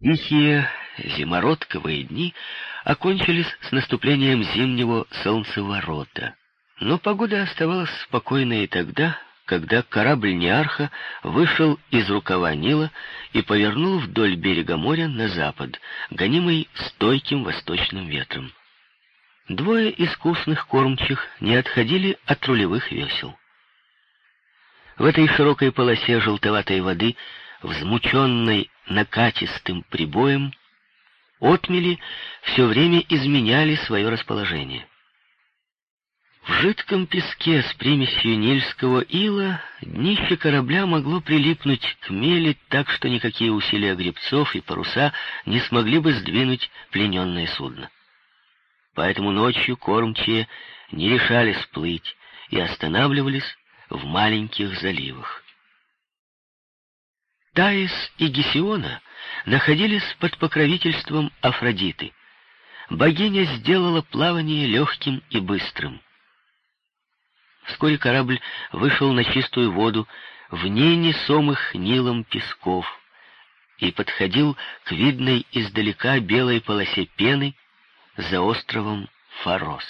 Тихие зимородковые дни окончились с наступлением зимнего солнцеворота. Но погода оставалась спокойной и тогда, когда корабль Неарха вышел из рукава Нила и повернул вдоль берега моря на запад, гонимый стойким восточным ветром. Двое искусных кормчих не отходили от рулевых весел. В этой широкой полосе желтоватой воды, взмученной накатистым прибоем, отмели все время изменяли свое расположение. В жидком песке с примесью нильского ила днище корабля могло прилипнуть к мели так, что никакие усилия гребцов и паруса не смогли бы сдвинуть плененное судно. Поэтому ночью кормчие не решались плыть и останавливались в маленьких заливах. Таис и Гесиона находились под покровительством Афродиты. Богиня сделала плавание легким и быстрым. Вскоре корабль вышел на чистую воду вне несомых Нилом песков и подходил к видной издалека белой полосе пены, за островом Фарос.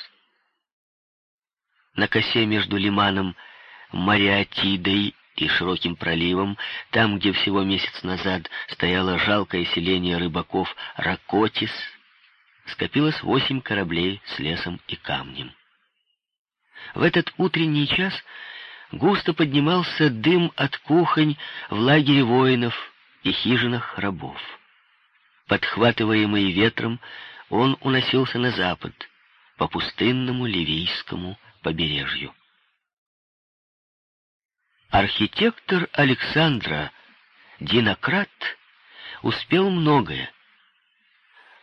На косе между лиманом Мариатидой и широким проливом, там, где всего месяц назад стояло жалкое селение рыбаков Ракотис, скопилось восемь кораблей с лесом и камнем. В этот утренний час густо поднимался дым от кухонь в лагере воинов и хижинах рабов. Подхватываемый ветром, он уносился на запад, по пустынному ливийскому побережью. Архитектор Александра Динократ успел многое.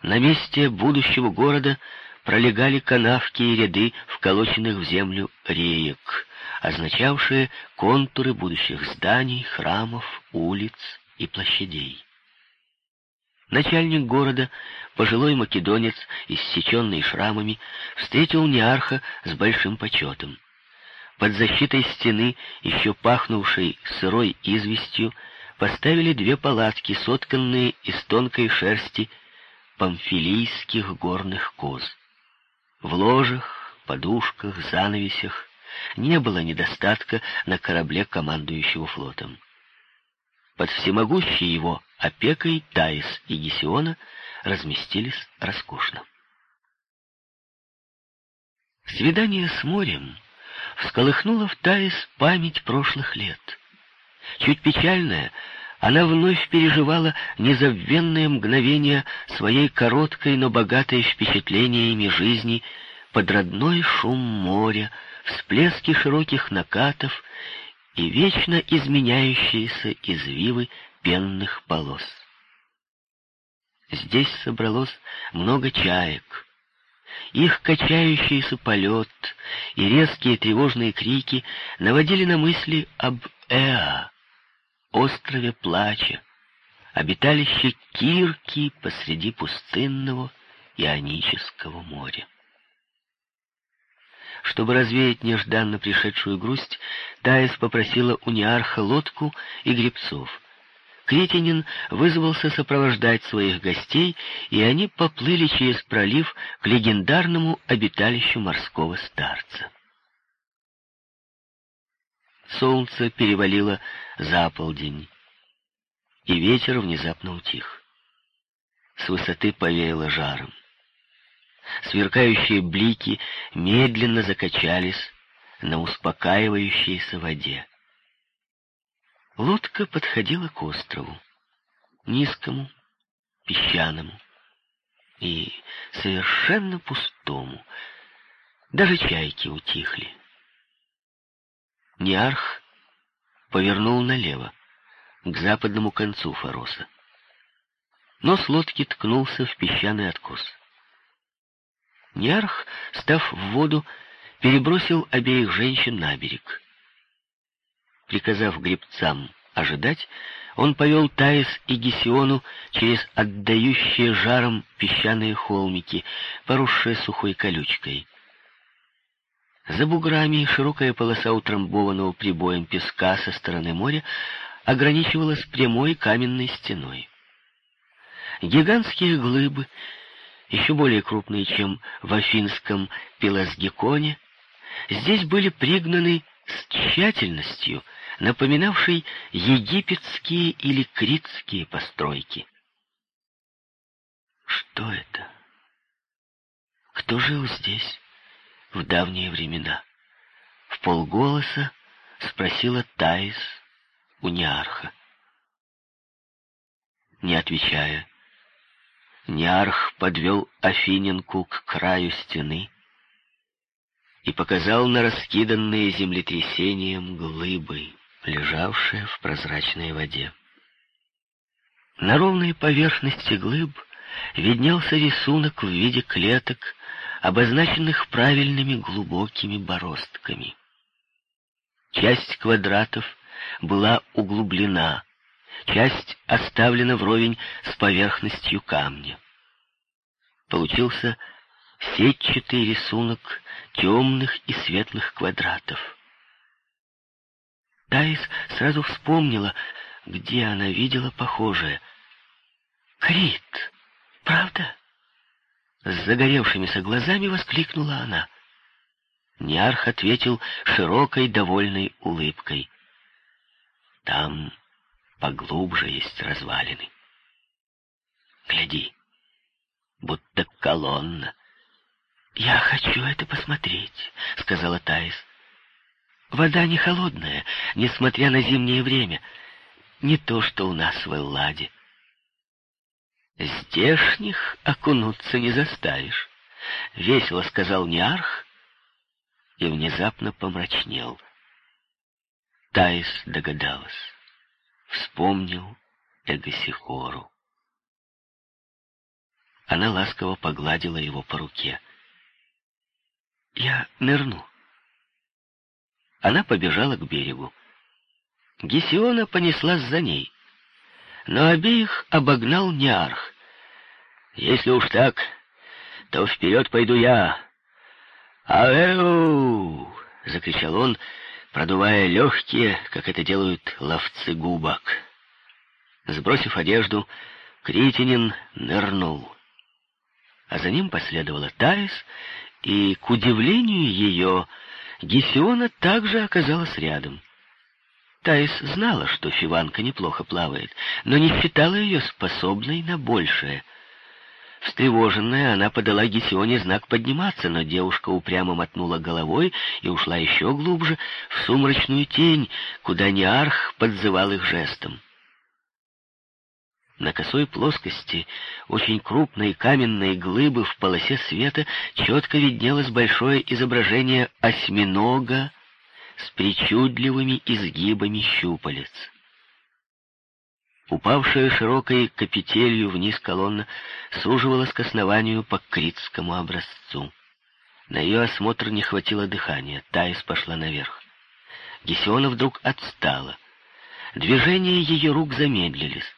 На месте будущего города пролегали канавки и ряды вколоченных в землю реек, означавшие контуры будущих зданий, храмов, улиц и площадей. Начальник города, пожилой македонец, иссеченный шрамами, встретил Неарха с большим почетом. Под защитой стены, еще пахнувшей сырой известью, поставили две палатки, сотканные из тонкой шерсти памфилийских горных коз. В ложах, подушках, занавесях не было недостатка на корабле командующего флотом. Под всемогущей его опекой Таис и Гесиона разместились роскошно. Свидание с морем всколыхнуло в Таис память прошлых лет. Чуть печальная, она вновь переживала незабвенное мгновение своей короткой, но богатой впечатлениями жизни под родной шум моря, всплески широких накатов и вечно изменяющиеся извивы пенных полос. Здесь собралось много чаек. Их качающийся полет и резкие тревожные крики наводили на мысли об Эа, острове плача, обиталище Кирки посреди пустынного Ионического моря. Чтобы развеять нежданно пришедшую грусть, Таис попросила у Неарха лодку и гребцов. Кретинин вызвался сопровождать своих гостей, и они поплыли через пролив к легендарному обиталищу морского старца. Солнце перевалило за полдень, и ветер внезапно утих. С высоты повеяло жаром. Сверкающие блики медленно закачались на успокаивающейся воде. Лодка подходила к острову, низкому, песчаному и совершенно пустому. Даже чайки утихли. Неарх повернул налево, к западному концу Фароса. Нос лодки ткнулся в песчаный откос. Неарх, став в воду, перебросил обеих женщин на берег. Приказав гребцам ожидать, он повел Таис и Гесиону через отдающие жаром песчаные холмики, поросшие сухой колючкой. За буграми широкая полоса утрамбованного прибоем песка со стороны моря ограничивалась прямой каменной стеной. гигантские глыбы, еще более крупные, чем в афинском Пелазгиконе, здесь были пригнаны с тщательностью, напоминавшей египетские или критские постройки. Что это? Кто жил здесь в давние времена? В полголоса спросила Таис у Неарха. Не отвечая, Неарх подвел Афиненку к краю стены и показал на раскиданные землетрясением глыбы, лежавшие в прозрачной воде. На ровной поверхности глыб виднелся рисунок в виде клеток, обозначенных правильными глубокими бороздками. Часть квадратов была углублена, часть оставлена вровень с поверхностью камня. Получился сетчатый рисунок темных и светлых квадратов. Таис сразу вспомнила, где она видела похожее. «Крит! Правда?» С загоревшимися глазами воскликнула она. Ниарх ответил широкой довольной улыбкой. «Там поглубже есть развалины. Гляди, будто колонна». «Я хочу это посмотреть», — сказала Таис. «Вода не холодная, несмотря на зимнее время. Не то, что у нас в Элладе». «Здешних окунуться не заставишь», — весело сказал Ниарх и внезапно помрачнел. Таис догадалась. Вспомнил Эгосихору. Она ласково погладила его по руке. «Я нырну». Она побежала к берегу. Гесиона понеслась за ней но обеих обогнал Неарх. «Если уж так, то вперед пойду я!» «Аэу!» — закричал он, продувая легкие, как это делают ловцы губок. Сбросив одежду, Критинин нырнул. А за ним последовала Таис, и, к удивлению ее, Гесиона также оказалась рядом. Таис знала, что Фиванка неплохо плавает, но не считала ее способной на большее. Встревоженная, она подала Гесионе знак подниматься, но девушка упрямо мотнула головой и ушла еще глубже, в сумрачную тень, куда Неарх подзывал их жестом. На косой плоскости очень крупной каменной глыбы в полосе света четко виднелось большое изображение осьминога с причудливыми изгибами щупалец. Упавшая широкой капителью вниз колонна суживалась к основанию по критскому образцу. На ее осмотр не хватило дыхания, Таис пошла наверх. Гесиона вдруг отстала. Движения ее рук замедлились.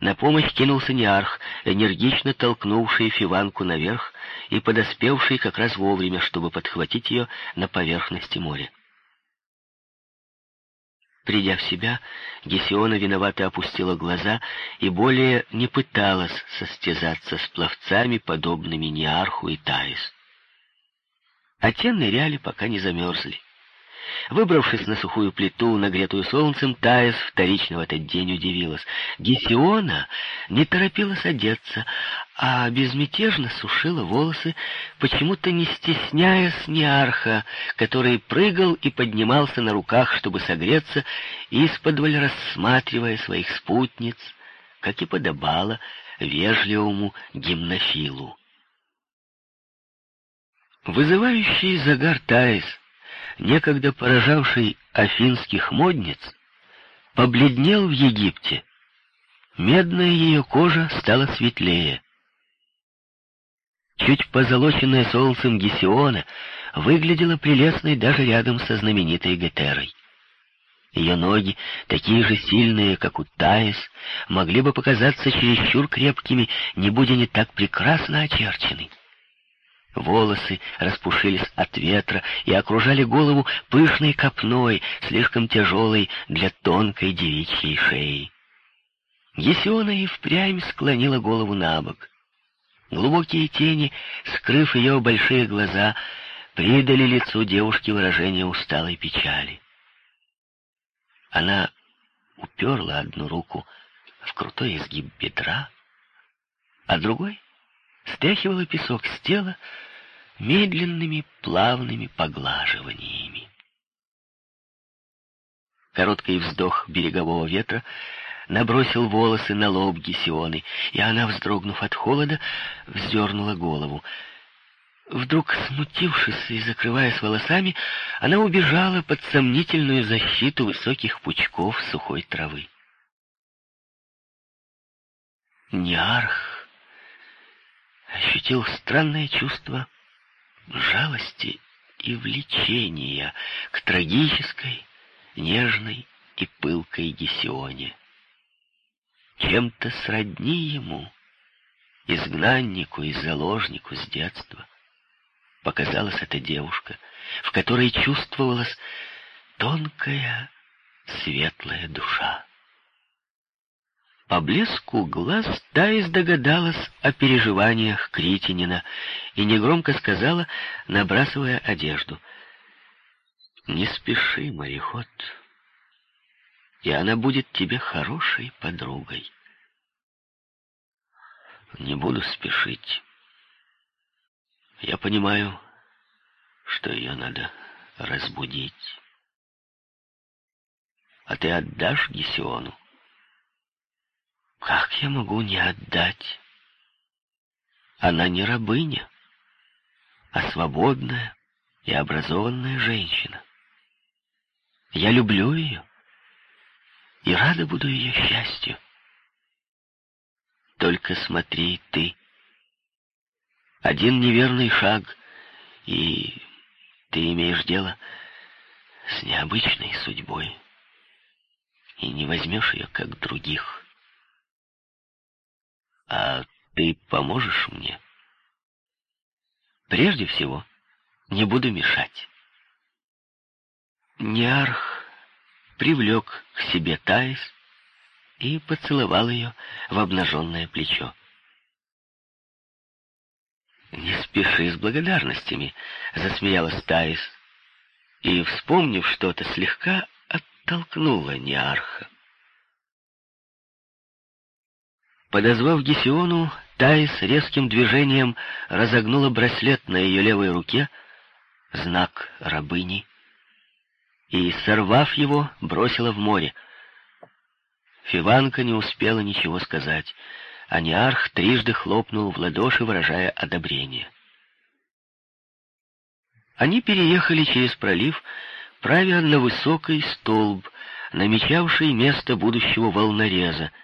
На помощь кинулся Неарх, энергично толкнувший Фиванку наверх и подоспевший как раз вовремя, чтобы подхватить ее на поверхности моря. Придя в себя, Гесиона виновато опустила глаза и более не пыталась состязаться с пловцами, подобными Неарху и Таис. А те ныряли, пока не замерзли. Выбравшись на сухую плиту, нагретую солнцем, Таис вторично в этот день удивилась. Гесиона не торопилась одеться, а безмятежно сушила волосы, почему-то не стесняясь Неарха, который прыгал и поднимался на руках, чтобы согреться, исподволь рассматривая своих спутниц, как и подобало вежливому гимнофилу. Вызывающий загар Таис — некогда поражавший афинских модниц, побледнел в Египте. Медная ее кожа стала светлее. Чуть позолоченная солнцем Гесиона выглядела прелестной даже рядом со знаменитой Гетерой. Ее ноги, такие же сильные, как у Таис, могли бы показаться чересчур крепкими, не будь они так прекрасно очерчены. Волосы распушились от ветра и окружали голову пышной копной, слишком тяжелой для тонкой девичьей шеи. Гесиона и впрямь склонила голову на бок. Глубокие тени, скрыв ее большие глаза, придали лицу девушки выражение усталой печали. Она уперла одну руку в крутой изгиб бедра, а другой стряхивала песок с тела медленными плавными поглаживаниями. Короткий вздох берегового ветра набросил волосы на лоб Гесионы, и она, вздрогнув от холода, вздернула голову. Вдруг, смутившись и закрываясь волосами, она убежала под сомнительную защиту высоких пучков сухой травы. Ниарх ощутил странное чувство жалости и влечения к трагической, нежной и пылкой Гесионе. Чем-то сродни ему, изгнаннику и заложнику с детства, показалась эта девушка, в которой чувствовалась тонкая, светлая душа. По блеску глаз Таис догадалась о переживаниях Критинина и негромко сказала, набрасывая одежду. «Не спеши, мореход, и она будет тебе хорошей подругой». «Не буду спешить. Я понимаю, что ее надо разбудить. А ты отдашь Гесиону?» Как я могу не отдать? Она не рабыня, а свободная и образованная женщина. Я люблю ее и рада буду ее счастью. Только смотри ты. Один неверный шаг, и ты имеешь дело с необычной судьбой, и не возьмешь ее, как других. А ты поможешь мне? Прежде всего, не буду мешать. Неарх привлек к себе Таис и поцеловал ее в обнаженное плечо. «Не спеши с благодарностями», — засмеялась Таис, и, вспомнив что-то, слегка оттолкнула Неарха. Подозвав Гесиону, Таис резким движением разогнула браслет на ее левой руке, знак рабыни, и, сорвав его, бросила в море. Фиванка не успела ничего сказать, а Неарх трижды хлопнул в ладоши, выражая одобрение. Они переехали через пролив, правя на высокий столб, намечавший место будущего волнореза —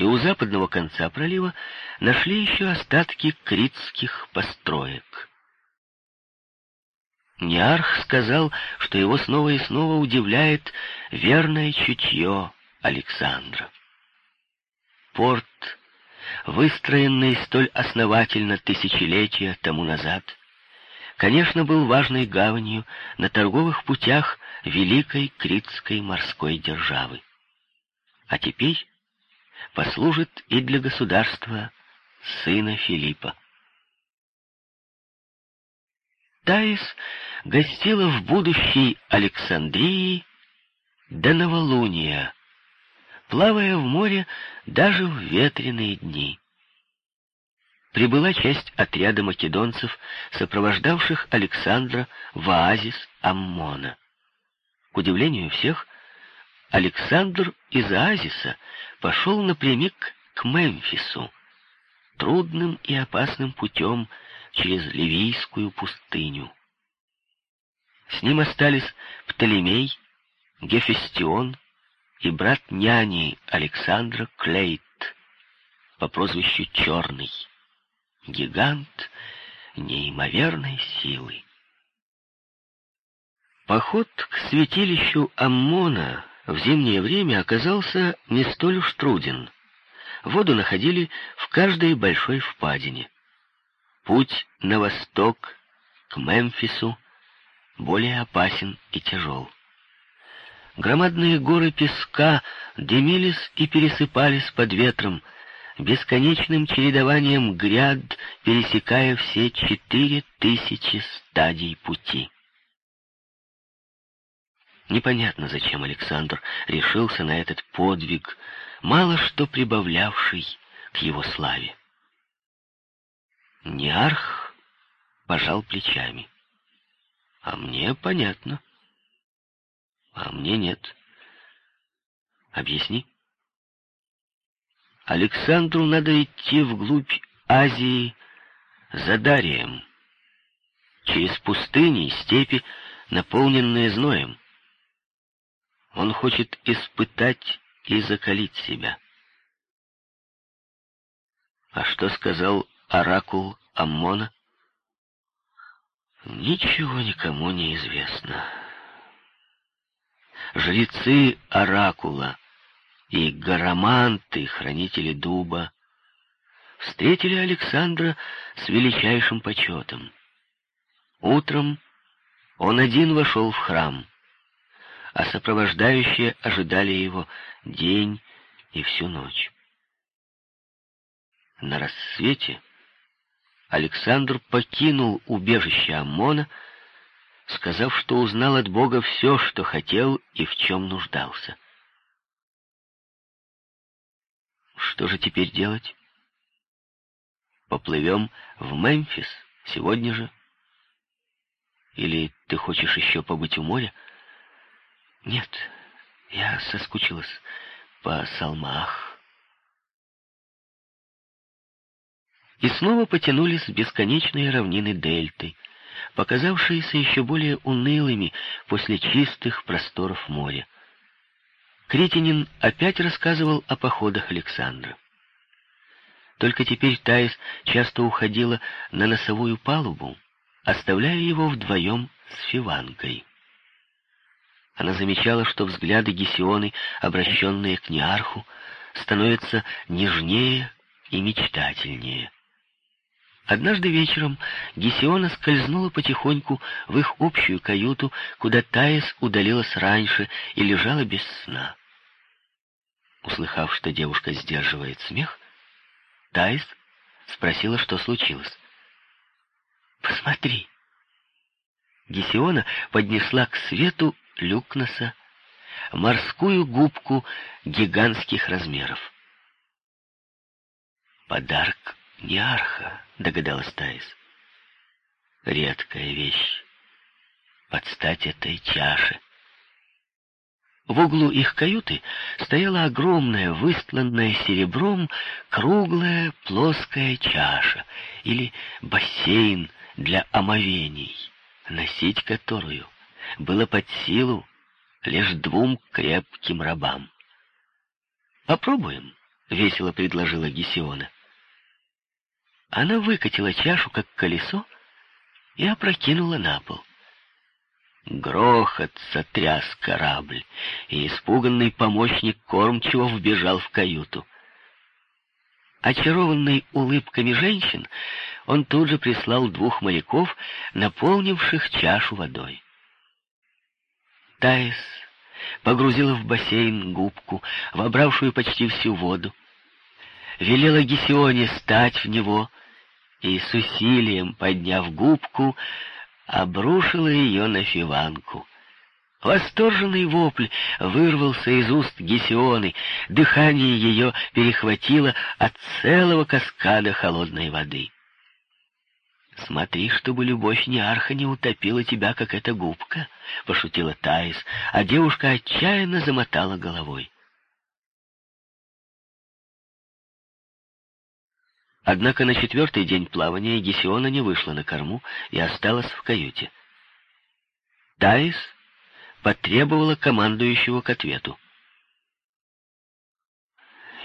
и у западного конца пролива нашли еще остатки критских построек. Неарх сказал, что его снова и снова удивляет верное чутье Александра. Порт, выстроенный столь основательно тысячелетия тому назад, конечно, был важной гаванью на торговых путях великой критской морской державы. А теперь послужит и для государства сына Филиппа. Таис гостила в будущей Александрии до новолуния, плавая в море даже в ветреные дни. Прибыла часть отряда македонцев, сопровождавших Александра в оазис Аммона. К удивлению всех, Александр из оазиса пошел напрямик к Мемфису, трудным и опасным путем через Ливийскую пустыню. С ним остались Птолемей, Гефестион и брат няни Александра Клейт по прозвищу Черный, гигант неимоверной силы. Поход к святилищу Аммона в зимнее время оказался не столь уж труден. Воду находили в каждой большой впадине. Путь на восток, к Мемфису, более опасен и тяжел. Громадные горы песка дымились и пересыпались под ветром, бесконечным чередованием гряд, пересекая все четыре тысячи стадий пути. Непонятно, зачем Александр решился на этот подвиг, мало что прибавлявший к его славе. Неарх пожал плечами. А мне понятно. А мне нет. Объясни. Александру надо идти вглубь Азии за Дарием, через пустыни и степи, наполненные зноем. Он хочет испытать и закалить себя. А что сказал оракул Аммона? Ничего никому не известно. Жрецы оракула и гараманты, хранители дуба, встретили Александра с величайшим почетом. Утром он один вошел в храм, а сопровождающие ожидали его день и всю ночь. На рассвете Александр покинул убежище Амона, сказав, что узнал от Бога все, что хотел и в чем нуждался. Что же теперь делать? Поплывем в Мемфис сегодня же? Или ты хочешь еще побыть у моря? Нет, я соскучилась по Салмах. и снова потянулись бесконечные равнины дельты, показавшиеся еще более унылыми после чистых просторов моря. Критинин опять рассказывал о походах Александра. Только теперь Таис часто уходила на носовую палубу, оставляя его вдвоем с Фиванкой. Она замечала, что взгляды Гесионы, обращенные к Неарху, становятся нежнее и мечтательнее. Однажды вечером Гесиона скользнула потихоньку в их общую каюту, куда Таис удалилась раньше и лежала без сна. Услыхав, что девушка сдерживает смех, Таис спросила, что случилось. «Посмотри!» Гесиона поднесла к свету Люкноса морскую губку гигантских размеров. Подарок Неарха, догадалась Таис. Редкая вещь. Под стать этой чаше. В углу их каюты стояла огромная, выстланная серебром, круглая плоская чаша или бассейн для омовений, носить которую было под силу лишь двум крепким рабам. «Попробуем», — весело предложила Гесиона. Она выкатила чашу, как колесо, и опрокинула на пол. Грохот сотряс корабль, и испуганный помощник кормчего вбежал в каюту. Очарованный улыбками женщин, он тут же прислал двух моряков, наполнивших чашу водой. Таис погрузила в бассейн губку, вобравшую почти всю воду, велела Гесионе стать в него и с усилием, подняв губку, обрушила ее на Фиванку. Восторженный вопль вырвался из уст Гесионы, дыхание ее перехватило от целого каскада холодной воды. «Смотри, чтобы любовь Неарха не утопила тебя, как эта губка», — пошутила Таис, а девушка отчаянно замотала головой. Однако на четвертый день плавания Гесиона не вышла на корму и осталась в каюте. Таис потребовала командующего к ответу.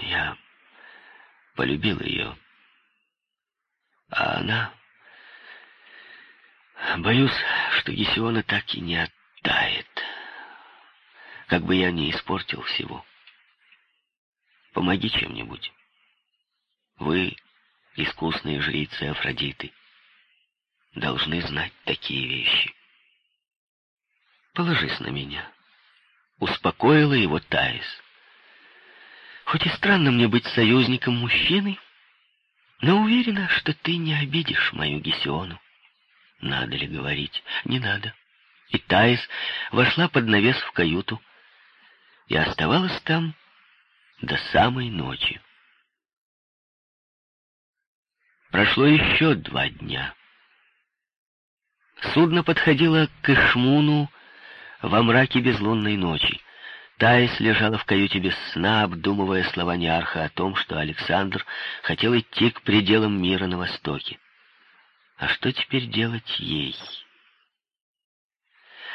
Я полюбил ее, а она... Боюсь, что Гесиона так и не оттает, как бы я не испортил всего. Помоги чем-нибудь. Вы искусные жрицы Афродиты, должны знать такие вещи. Положись на меня. успокоила его Таис. Хоть и странно мне быть союзником мужчины, но уверена, что ты не обидишь мою Гесиону. Надо ли говорить? Не надо. И Таис вошла под навес в каюту и оставалась там до самой ночи. Прошло еще два дня. Судно подходило к Ишмуну во мраке безлунной ночи. Таис лежала в каюте без сна, обдумывая слова Неарха о том, что Александр хотел идти к пределам мира на востоке. А что теперь делать ей?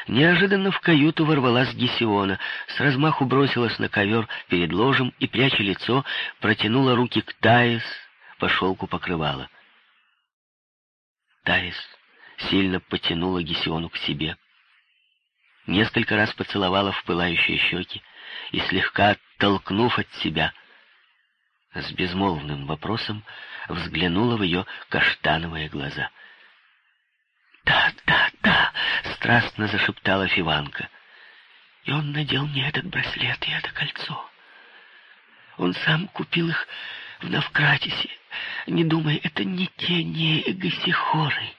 Неожиданно в каюту ворвалась Гесиона, с размаху бросилась на ковер перед ложем и, пряча лицо, протянула руки к Таис по шелку покрывала. Таис сильно потянула Гесиону к себе — несколько раз поцеловала в пылающие щеки и, слегка оттолкнув от себя, с безмолвным вопросом взглянула в ее каштановые глаза. «Да, да, да!» — страстно зашептала Фиванка. «И он надел мне этот браслет и это кольцо. Он сам купил их в Навкратисе. Не думай, это не те, не Эгосихоры».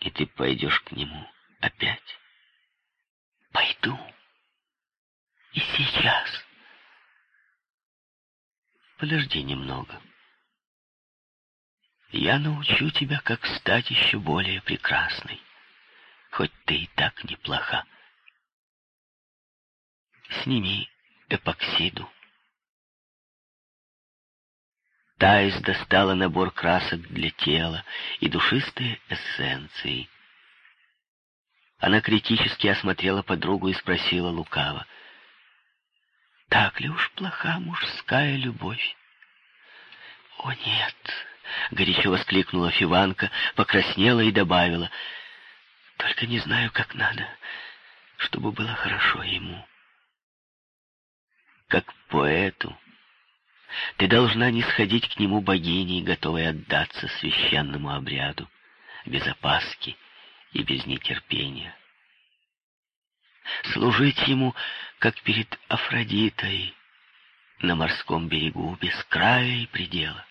И ты пойдешь к нему опять? Пойду. И сейчас. Подожди немного. Я научу тебя, как стать еще более прекрасной, хоть ты и так неплоха. Сними эпоксиду. Таис достала набор красок для тела и душистые эссенции. Она критически осмотрела подругу и спросила лукаво. «Так ли уж плоха мужская любовь?» «О, нет!» — горячо воскликнула Фиванка, покраснела и добавила. «Только не знаю, как надо, чтобы было хорошо ему». Как поэту ты должна не сходить к нему богиней, готовой отдаться священному обряду, без опаски и без нетерпения. Служить ему, как перед Афродитой, на морском берегу, без края и предела.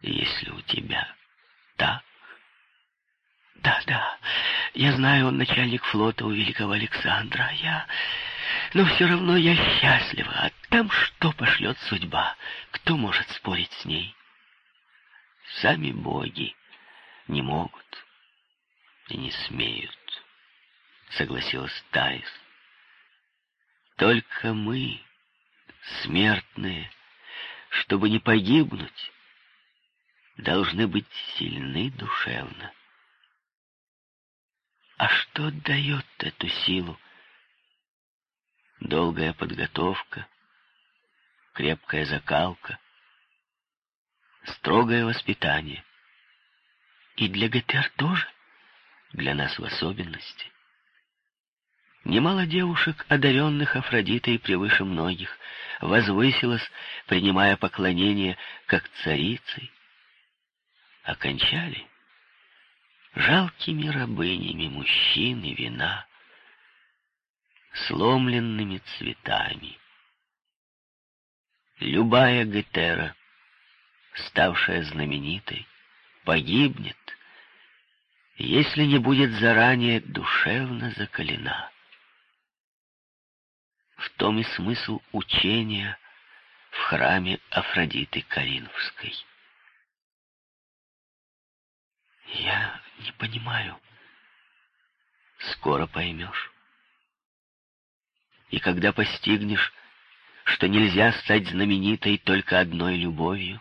Если у тебя так... Да-да, я знаю, он начальник флота у великого Александра, а я... Но все равно я счастлива, а там что пошлет судьба? Кто может спорить с ней? Сами боги не могут и не смеют, согласилась Таис. Только мы, смертные, чтобы не погибнуть, должны быть сильны душевно. А что дает эту силу? долгая подготовка, крепкая закалка, строгое воспитание. И для ГТР тоже, для нас в особенности. Немало девушек, одаренных Афродитой превыше многих, возвысилось, принимая поклонение как царицей, окончали жалкими рабынями мужчин и вина, сломленными цветами. Любая Гетера, ставшая знаменитой, погибнет, если не будет заранее душевно закалена. В том и смысл учения в храме Афродиты Каринфской. Я не понимаю. Скоро поймешь. И когда постигнешь, что нельзя стать знаменитой только одной любовью,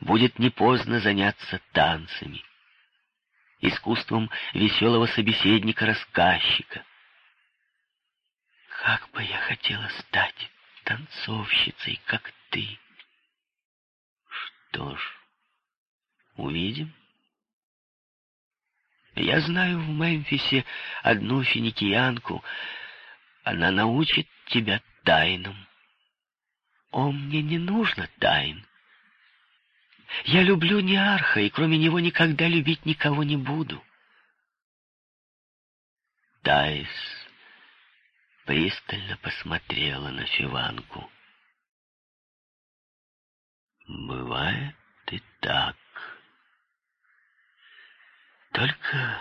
будет не поздно заняться танцами, искусством веселого собеседника-рассказчика. Как бы я хотела стать танцовщицей, как ты. Что ж, увидим. Я знаю в Мемфисе одну финикиянку, она научит тебя тайнам. О, мне не нужно тайн. Я люблю Неарха, и кроме него никогда любить никого не буду. Таис пристально посмотрела на Фиванку. Бывает и так. Только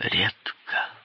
редко.